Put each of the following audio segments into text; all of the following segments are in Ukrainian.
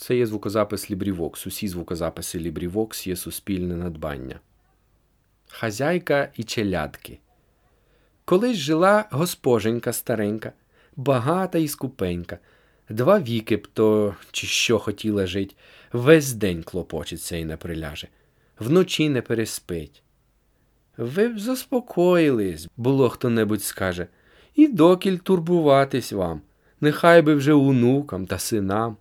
Це є звукозапис Лібрівокс. Усі звукозаписи Лібрівокс є суспільне надбання. Хазяйка і челядки. Колись жила госпоженька старенька, багата і скупенька. Два віки б то, чи що хотіла жить, весь день клопочеться і не приляже, вночі не переспить. Ви б заспокоїлись, було хто небудь скаже, і докіль турбуватись вам, нехай би вже онукам та синам.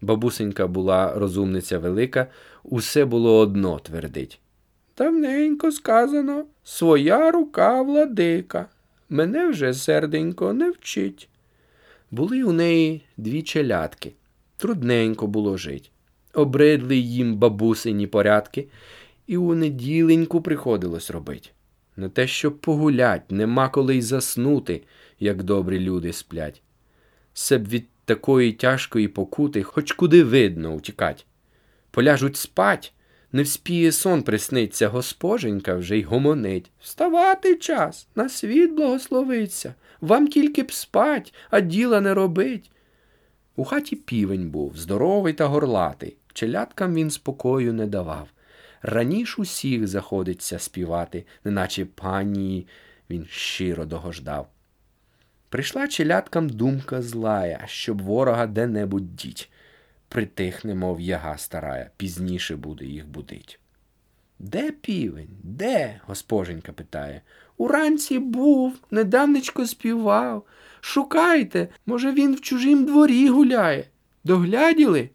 Бабусенька була розумниця велика, усе було одно твердить. Давненько сказано, своя рука владика, мене вже серденько не вчить. Були у неї дві челядки. Трудненько було жить. Обридли їм бабусині порядки, і у неділеньку приходилось робить. Не те, щоб погулять, нема коли й заснути, як добрі люди сплять. Се б від такої тяжкої покути хоч куди видно утікать. Поляжуть спать, не вспіє сон присниться, госпоженька вже й гомонить. Вставати час, на світ благословиться, вам тільки б спать, а діла не робить. У хаті півень був, здоровий та горлатий, челядкам він спокою не давав. Раніш усіх заходиться співати, неначе пані він щиро догождав. Прийшла челядкам думка злая, щоб ворога де-небудь діть. Притихне, мов яга старая, пізніше буде їх будить. Де півень? Де? госпоженька питає. Уранці був, недавнечко співав. Шукайте, може, він в чужім дворі гуляє. Догляділи?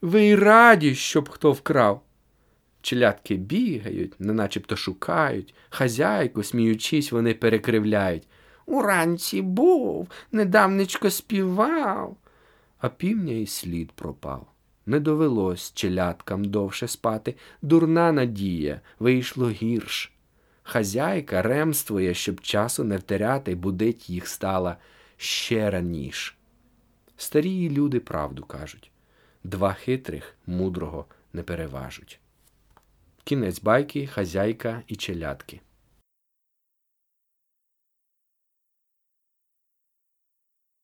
Ви й раді, щоб хто вкрав. Челядки бігають, неначебто шукають, хазяйку, сміючись, вони перекривляють. Уранці був, недавнечко співав. А півня й слід пропав. Не довелось челядкам довше спати, дурна надія, вийшло гірш. Хазяйка ремствує, щоб часу не втеряти, будить їх стала ще раніш. Старі люди правду кажуть два хитрих мудрого не переважуть. Кінець байки, хазяйка і челядки.